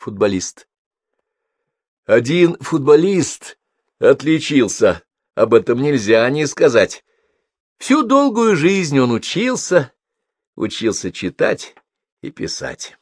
футболист. Один футболист отличился, об этом нельзя не сказать. Всю долгую жизнь он учился, учился читать и писать.